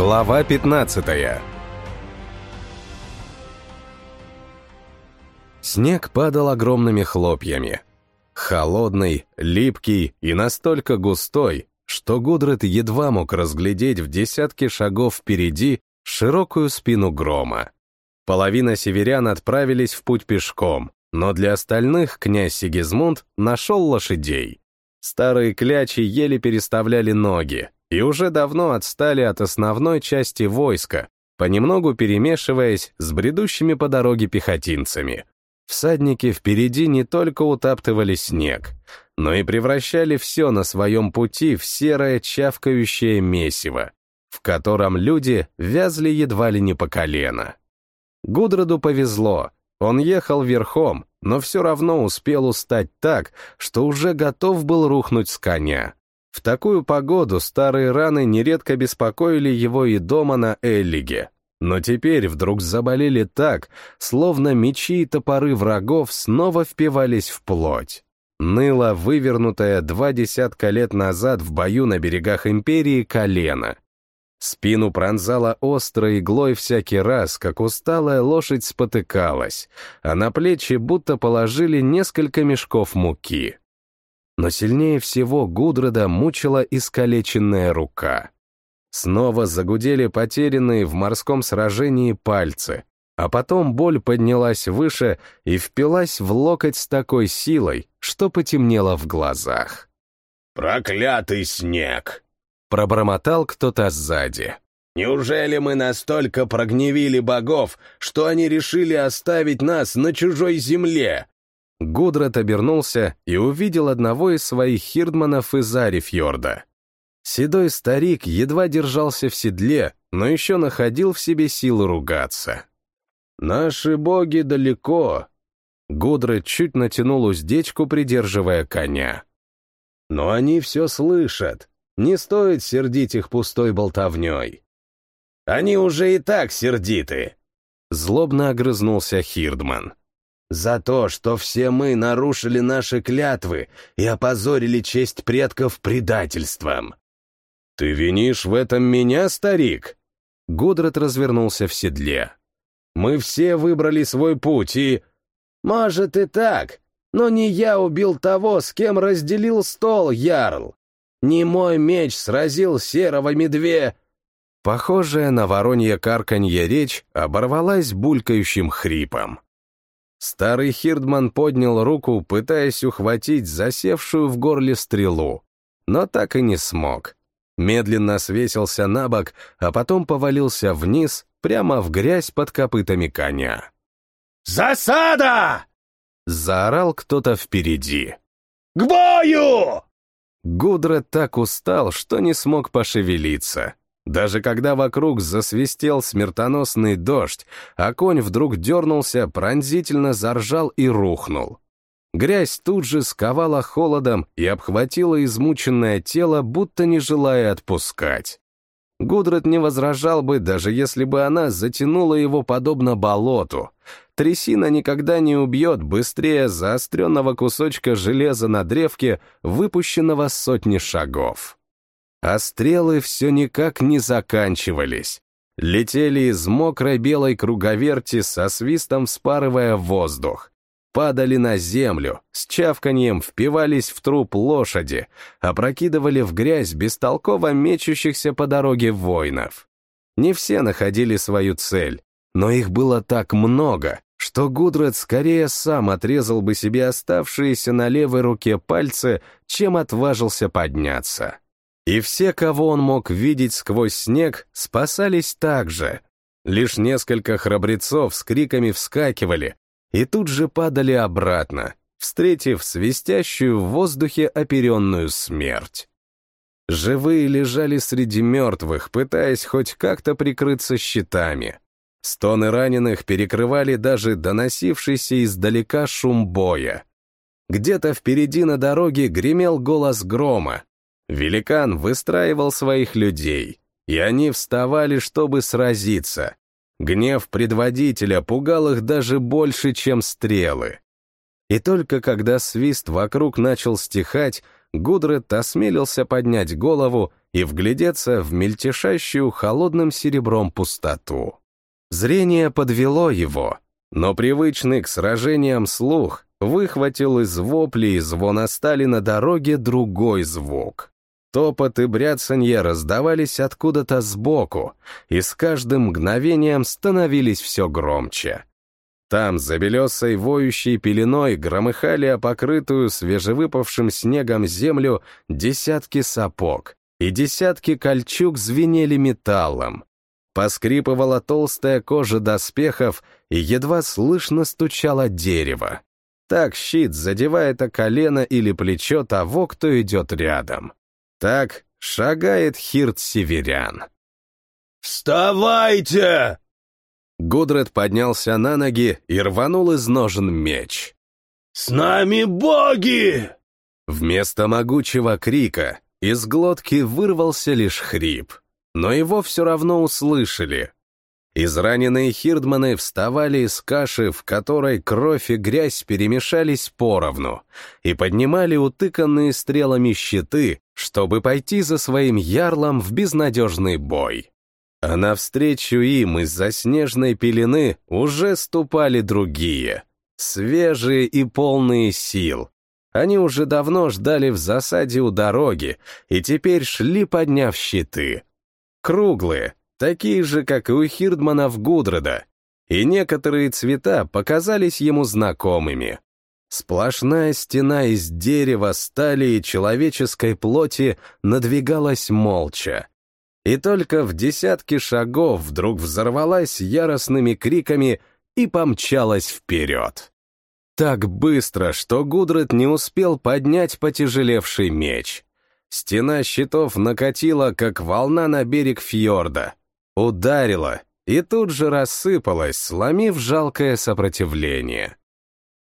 Глава 15 Снег падал огромными хлопьями. Холодный, липкий и настолько густой, что Гудрет едва мог разглядеть в десятке шагов впереди широкую спину грома. Половина северян отправились в путь пешком, но для остальных князь Сигизмунд нашел лошадей. Старые клячи еле переставляли ноги и уже давно отстали от основной части войска, понемногу перемешиваясь с бредущими по дороге пехотинцами. Всадники впереди не только утаптывали снег, но и превращали все на своем пути в серое чавкающее месиво, в котором люди вязли едва ли не по колено. Гудроду повезло, он ехал верхом, но все равно успел устать так, что уже готов был рухнуть с коня. В такую погоду старые раны нередко беспокоили его и дома на Эллиге, но теперь вдруг заболели так, словно мечи и топоры врагов снова впивались в плоть. Ныла вывернутая два десятка лет назад в бою на берегах Империи колено, Спину пронзала острой иглой всякий раз, как усталая лошадь спотыкалась, а на плечи будто положили несколько мешков муки. Но сильнее всего Гудрода мучила искалеченная рука. Снова загудели потерянные в морском сражении пальцы, а потом боль поднялась выше и впилась в локоть с такой силой, что потемнело в глазах. «Проклятый снег!» Пробормотал кто-то сзади. «Неужели мы настолько прогневили богов, что они решили оставить нас на чужой земле?» Гудрат обернулся и увидел одного из своих хирдманов из Арифьорда. Седой старик едва держался в седле, но еще находил в себе силы ругаться. «Наши боги далеко!» Гудрат чуть натянул уздечку, придерживая коня. «Но они все слышат. Не стоит сердить их пустой болтовней. Они уже и так сердиты. Злобно огрызнулся Хирдман. За то, что все мы нарушили наши клятвы и опозорили честь предков предательством. Ты винишь в этом меня, старик? Гудрат развернулся в седле. Мы все выбрали свой путь и... Может и так, но не я убил того, с кем разделил стол, Ярл. Не мой меч сразил серого медве...» Похожая на воронье карканье речь оборвалась булькающим хрипом. Старый Хирдман поднял руку, пытаясь ухватить засевшую в горле стрелу, но так и не смог. Медленно свесился на бок, а потом повалился вниз, прямо в грязь под копытами коня. «Засада!» — заорал кто-то впереди. «К бою!» Гудра так устал, что не смог пошевелиться. Даже когда вокруг засвистел смертоносный дождь, а конь вдруг дернулся, пронзительно заржал и рухнул. Грязь тут же сковала холодом и обхватила измученное тело, будто не желая отпускать. Гудрат не возражал бы, даже если бы она затянула его подобно болоту. Трясина никогда не убьет быстрее заостренного кусочка железа на древке, выпущенного сотни шагов. А стрелы все никак не заканчивались. Летели из мокрой белой круговерти со свистом вспарывая воздух падали на землю, с чавканьем впивались в труп лошади, опрокидывали в грязь бестолково мечущихся по дороге воинов. Не все находили свою цель, но их было так много, что Гудред скорее сам отрезал бы себе оставшиеся на левой руке пальцы, чем отважился подняться. И все, кого он мог видеть сквозь снег, спасались так же. Лишь несколько храбрецов с криками вскакивали, и тут же падали обратно, встретив свистящую в воздухе оперенную смерть. Живые лежали среди мертвых, пытаясь хоть как-то прикрыться щитами. Стоны раненых перекрывали даже доносившийся издалека шум боя. Где-то впереди на дороге гремел голос грома. Великан выстраивал своих людей, и они вставали, чтобы сразиться. Гнев предводителя пугал их даже больше, чем стрелы. И только когда свист вокруг начал стихать, Гудрет осмелился поднять голову и вглядеться в мельтешащую холодным серебром пустоту. Зрение подвело его, но привычный к сражениям слух выхватил из воплей и звона стали на дороге другой звук. Топот и бряцанье раздавались откуда-то сбоку, и с каждым мгновением становились все громче. Там, за белесой воющей пеленой, громыхали о покрытую свежевыпавшим снегом землю десятки сапог, и десятки кольчуг звенели металлом. Поскрипывала толстая кожа доспехов, и едва слышно стучало дерево. Так щит задевает о колено или плечо того, кто идет рядом. Так шагает Хирт-Северян. «Вставайте!» Гудред поднялся на ноги и рванул из ножен меч. «С нами боги!» Вместо могучего крика из глотки вырвался лишь хрип, но его все равно услышали. Израненные хирдманы вставали из каши, в которой кровь и грязь перемешались поровну, и поднимали утыканные стрелами щиты, чтобы пойти за своим ярлом в безнадежный бой. А навстречу им из-за снежной пелены уже ступали другие, свежие и полные сил. Они уже давно ждали в засаде у дороги и теперь шли, подняв щиты. Круглые, такие же, как и у Хирдманов Гудрода, и некоторые цвета показались ему знакомыми. Сплошная стена из дерева, стали и человеческой плоти надвигалась молча. И только в десятки шагов вдруг взорвалась яростными криками и помчалась вперед. Так быстро, что Гудред не успел поднять потяжелевший меч. Стена щитов накатила, как волна на берег фьорда. Ударила и тут же рассыпалась, сломив жалкое сопротивление.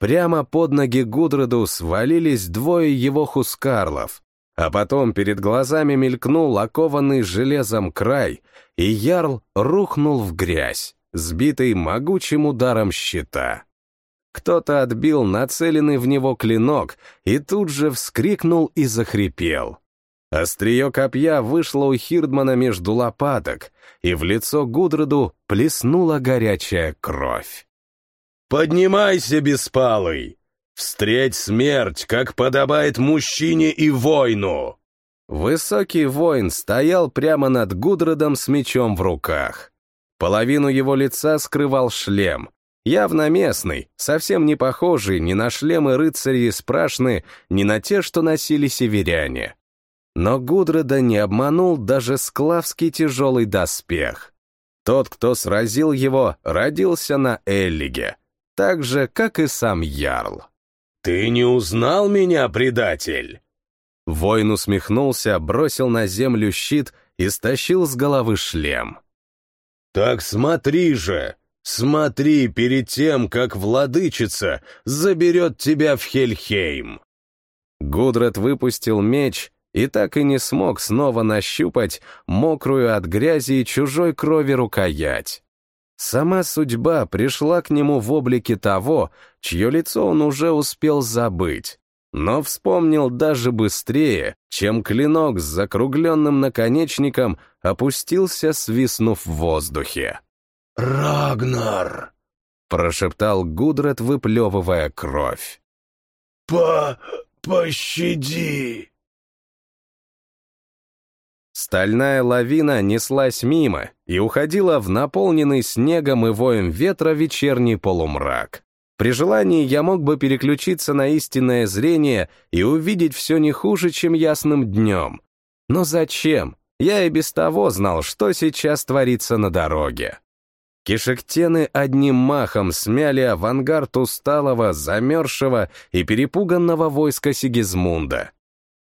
Прямо под ноги Гудреду свалились двое его хускарлов, а потом перед глазами мелькнул окованный железом край, и ярл рухнул в грязь, сбитый могучим ударом щита. Кто-то отбил нацеленный в него клинок и тут же вскрикнул и захрипел. Острие копья вышло у Хирдмана между лопаток, и в лицо Гудроду плеснула горячая кровь. «Поднимайся, беспалый! Встреть смерть, как подобает мужчине и воину!» Высокий воин стоял прямо над Гудродом с мечом в руках. Половину его лица скрывал шлем, явно местный, совсем не похожий ни на шлемы рыцарей из Прашны, ни на те, что носили северяне. Но Гудреда не обманул даже склавский тяжелый доспех. Тот, кто сразил его, родился на Эллиге, так же, как и сам Ярл. «Ты не узнал меня, предатель?» Воин усмехнулся, бросил на землю щит и стащил с головы шлем. «Так смотри же! Смотри перед тем, как владычица заберет тебя в Хельхейм!» Гудрат выпустил меч и так и не смог снова нащупать мокрую от грязи и чужой крови рукоять. Сама судьба пришла к нему в облике того, чье лицо он уже успел забыть, но вспомнил даже быстрее, чем клинок с закругленным наконечником опустился, свистнув в воздухе. «Рагнар!» — прошептал Гудрат, выплевывая кровь. «По... пощади!» Стальная лавина неслась мимо и уходила в наполненный снегом и воем ветра вечерний полумрак. При желании я мог бы переключиться на истинное зрение и увидеть все не хуже, чем ясным днем. Но зачем? Я и без того знал, что сейчас творится на дороге. Кишектены одним махом смяли авангард усталого, замерзшего и перепуганного войска Сигизмунда.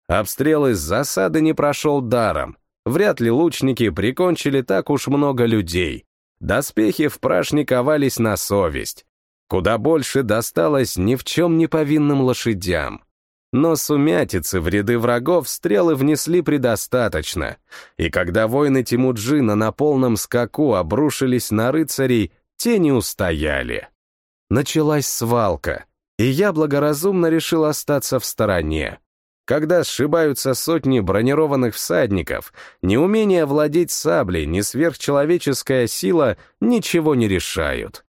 Обстрел из засады не прошел даром. Вряд ли лучники прикончили так уж много людей. Доспехи в прашне ковались на совесть. Куда больше досталось ни в чем не повинным лошадям. Но сумятицы в ряды врагов стрелы внесли предостаточно, и когда воины Тимуджина на полном скаку обрушились на рыцарей, те не устояли. Началась свалка, и я благоразумно решил остаться в стороне. Когда сшибаются сотни бронированных всадников, неумение владеть саблей, ни сверхчеловеческая сила ничего не решают.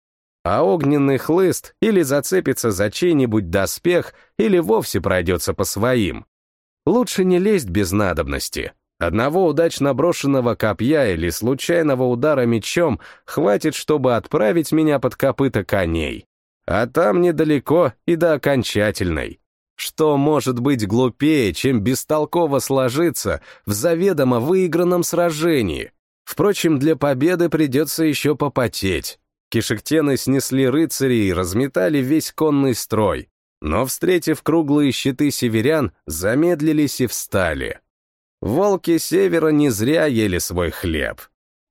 А огненный хлыст или зацепится за чей-нибудь доспех, или вовсе пройдется по своим. Лучше не лезть без надобности. Одного удачно брошенного копья или случайного удара мечом хватит, чтобы отправить меня под копыта коней. А там недалеко и до окончательной. Что может быть глупее, чем бестолково сложиться в заведомо выигранном сражении? Впрочем, для победы придется еще попотеть. Кишектены снесли рыцарей и разметали весь конный строй, но, встретив круглые щиты северян, замедлились и встали. Волки севера не зря ели свой хлеб.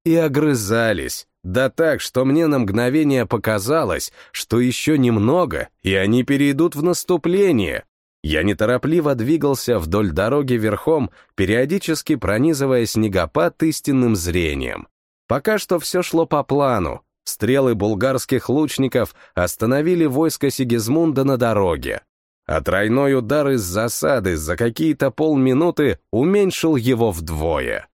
И огрызались, да так, что мне на мгновение показалось, что еще немного, и они перейдут в наступление, я неторопливо двигался вдоль дороги верхом, периодически пронизывая снегопад истинным зрением. Пока что все шло по плану. Стрелы булгарских лучников остановили войско Сигизмунда на дороге. А тройной удар из засады за какие-то полминуты уменьшил его вдвое.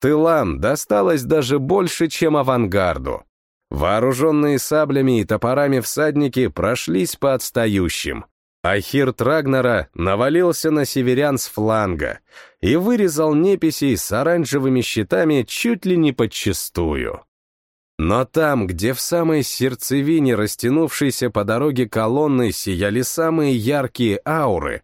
Тылам досталось даже больше, чем авангарду. Вооруженные саблями и топорами всадники прошлись по отстающим. Ахирт Рагнара навалился на северян с фланга и вырезал неписей с оранжевыми щитами чуть ли не подчистую. Но там, где в самой сердцевине растянувшейся по дороге колонны сияли самые яркие ауры,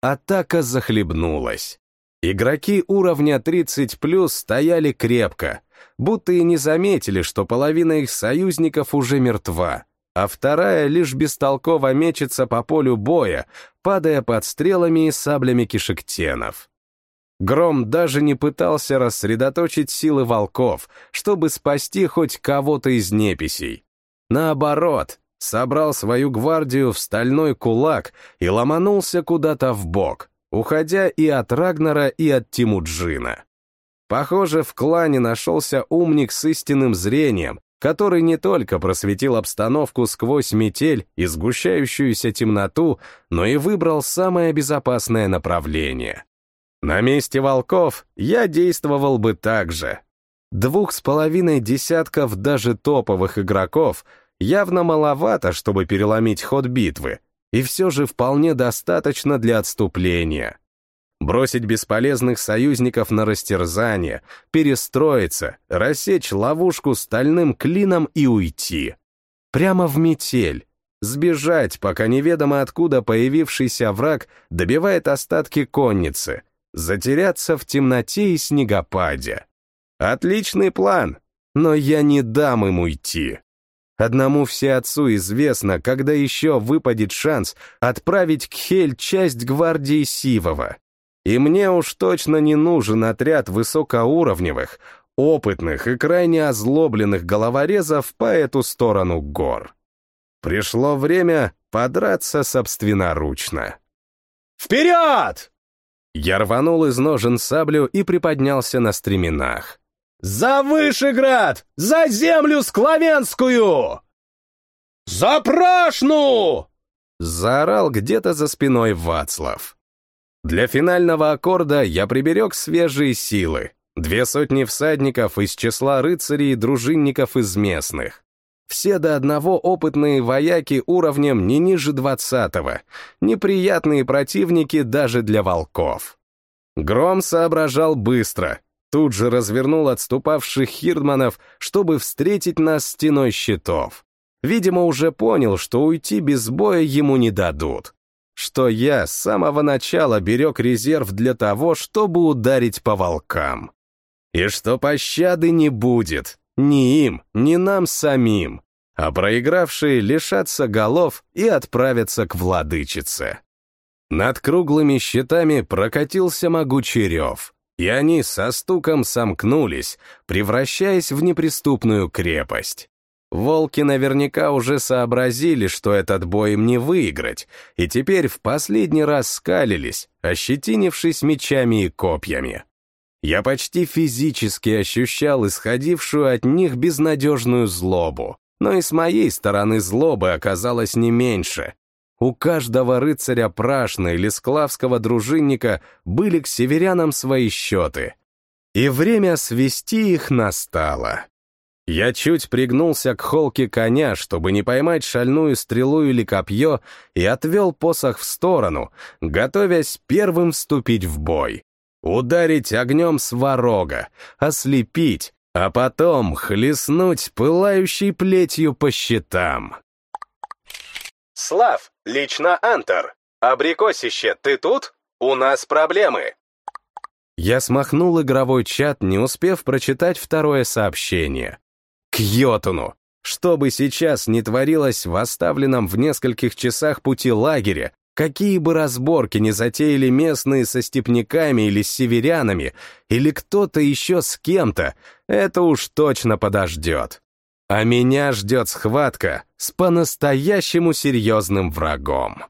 атака захлебнулась. Игроки уровня 30+, стояли крепко, будто и не заметили, что половина их союзников уже мертва, а вторая лишь бестолково мечется по полю боя, падая под стрелами и саблями кишектенов. Гром даже не пытался рассредоточить силы волков, чтобы спасти хоть кого-то из неписей. Наоборот, собрал свою гвардию в стальной кулак и ломанулся куда-то в бок, уходя и от Рагнара, и от Тимуджина. Похоже, в клане нашелся умник с истинным зрением, который не только просветил обстановку сквозь метель и сгущающуюся темноту, но и выбрал самое безопасное направление. На месте волков я действовал бы так же. Двух с половиной десятков даже топовых игроков явно маловато, чтобы переломить ход битвы, и все же вполне достаточно для отступления бросить бесполезных союзников на растерзание, перестроиться, рассечь ловушку стальным клином и уйти. Прямо в метель. Сбежать, пока неведомо откуда появившийся враг добивает остатки конницы. Затеряться в темноте и снегопаде. Отличный план, но я не дам им уйти. Одному все отцу известно, когда еще выпадет шанс отправить к Хель часть гвардии Сивова. И мне уж точно не нужен отряд высокоуровневых, опытных и крайне озлобленных головорезов по эту сторону гор. Пришло время подраться собственноручно. «Вперед!» Я рванул из ножен саблю и приподнялся на стременах. «За Вышеград! За землю Скловенскую!» «За Прашну!» Заорал где-то за спиной Вацлав. Для финального аккорда я приберег свежие силы. Две сотни всадников из числа рыцарей и дружинников из местных. Все до одного опытные вояки уровнем не ниже двадцатого. Неприятные противники даже для волков. Гром соображал быстро. Тут же развернул отступавших хирдманов, чтобы встретить нас стеной щитов. Видимо, уже понял, что уйти без боя ему не дадут что я с самого начала берег резерв для того, чтобы ударить по волкам. И что пощады не будет ни им, ни нам самим, а проигравшие лишатся голов и отправятся к владычице. Над круглыми щитами прокатился могучий рев, и они со стуком сомкнулись, превращаясь в неприступную крепость. Волки наверняка уже сообразили, что этот бой им не выиграть, и теперь в последний раз скалились, ощетинившись мечами и копьями. Я почти физически ощущал исходившую от них безнадежную злобу, но и с моей стороны злобы оказалось не меньше. У каждого рыцаря Прашна или склавского дружинника были к северянам свои счеты. И время свести их настало. Я чуть пригнулся к холке коня, чтобы не поймать шальную стрелу или копье, и отвел посох в сторону, готовясь первым вступить в бой. Ударить огнем сварога, ослепить, а потом хлестнуть пылающей плетью по щитам. «Слав, лично Антер! Абрикосище, ты тут? У нас проблемы!» Я смахнул игровой чат, не успев прочитать второе сообщение. К Йотуну! Что бы сейчас ни творилось в оставленном в нескольких часах пути лагере, какие бы разборки ни затеяли местные со степняками или с северянами, или кто-то еще с кем-то, это уж точно подождет. А меня ждет схватка с по-настоящему серьезным врагом.